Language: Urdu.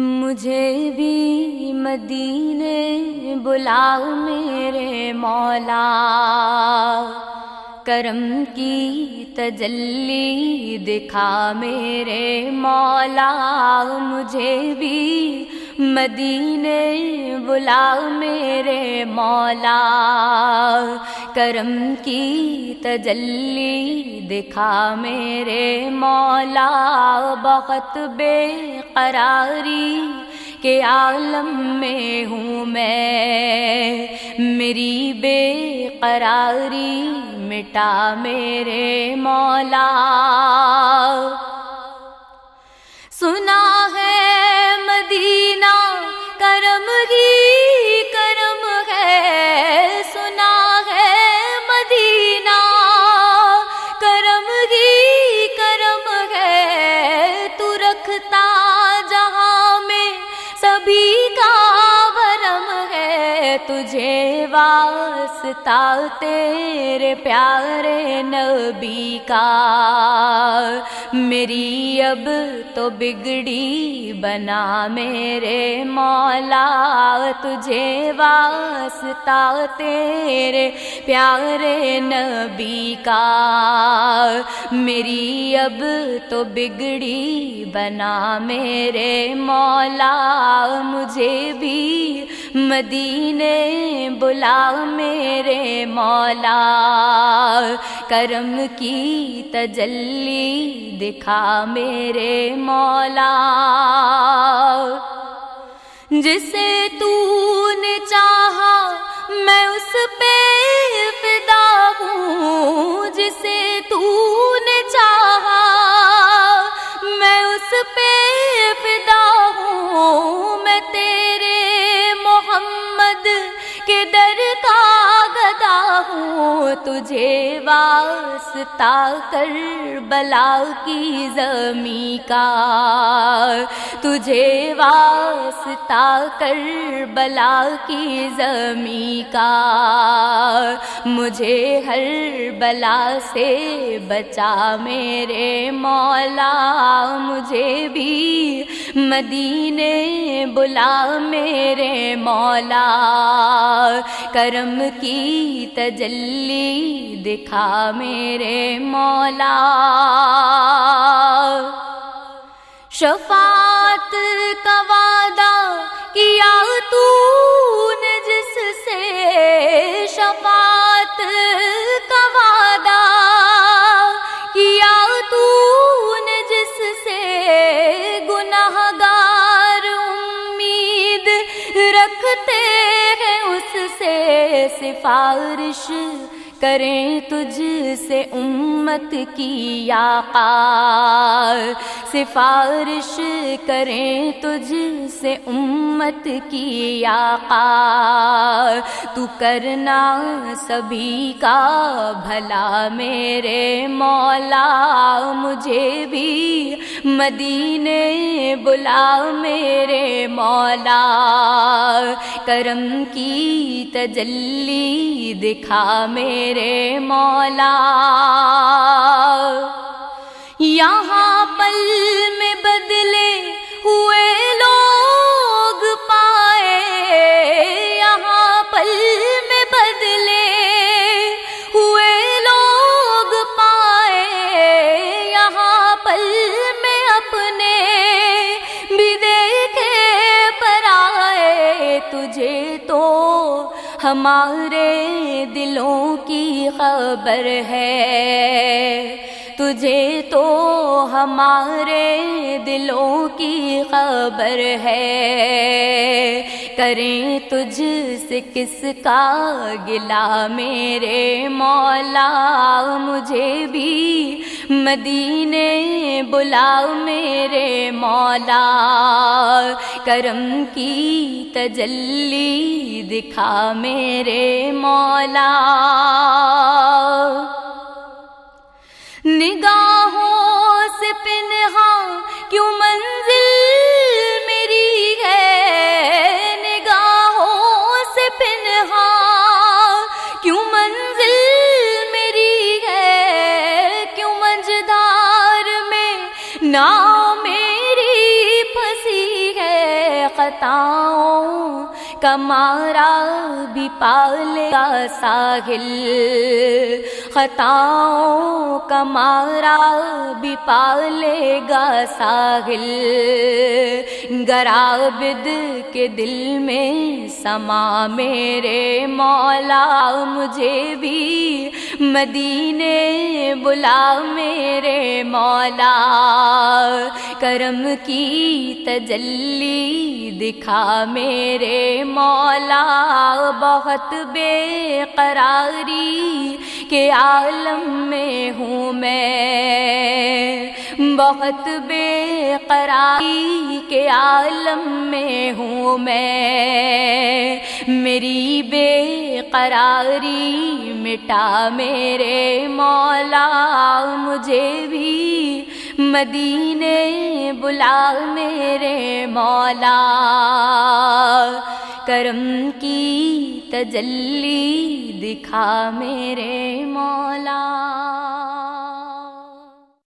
مجھے بھی مدینے بلاؤ میرے مولا۔ کرم کی تجلی دکھا میرے مولا۔ مجھے بھی مدینے بلا میرے مولا، کرم کی تجلی دکھا میرے مولا، بہت بے قراری کے عالم میں ہوں میں۔ میری بے قراری مٹا میرے مولا۔ سنا ہے تو واسطہ، تیرے پیارے نبی کا۔ میری اب تو بگڑی بنا، میرے مولا، تجھے واسطہ، تیرے پیارے نبی کا۔ میری اب تو بگڑی بنا، میرے مولا، مجھے بھی مدینے بلا میرے مولا، کرم کی تجلی دکھا میرے مولا۔ جسے تو نے چاہا میں اس پہ تجھے واسطہ کر بلا کی زمیں کا۔ تجھے واسطہ کر بلا کی زمیں کا۔ مجھے ہر بلا سے بچا میرے مولا۔ مجھے بھی مدینے بلا میرے مولا۔ کرم کی تجلی دکھا میرے مولا۔ شفاعت کا وعدہ کیا تو نے جس سے شفاعت کا وعدہ کیا تو نے جس سے گناہ گار امید رکھتے ہیں اس سے سفارش کریں تجھ سے امت کی آقا۔ سفارش کریں تجھ سے امت کی آقا۔ تو کرنا سبھی کا بھلا میرے مولا، مجھے بھی مدینے بلا میرے مولا کرم کی تجلی دکھا میرے مولا۔ یہاں ہمارے دلوں کی خبر ہے۔ تجھے تو ہمارے دلوں کی خبر ہے۔ کریں تجھ سے کس کا گلا میرے مولا، مجھے بھی مدینے بلاؤ میرے مولا کرم کی تجلی دکھا میرے مولا۔ نگاہوں سے پنہا خطاؤں کمارا بھی پالے گا ساحل۔ خطاؤں کمارا بھی پالے گا ساحل۔ گرابد کے دل میں سما میرے مولا، مجھے بھی مدینے بلا میرے مولا، کرم کی تجلی دکھا میرے مولا۔ بہت بے قراری کے عالم میں ہوں میں۔ بہت بے قراری کے عالم میں ہوں میں۔ میری بے قراری مٹا میرے مولا، مجھے بھی مدینے بلا میرے مولا۔ کرم کی تجلی دکھا میرے مولا۔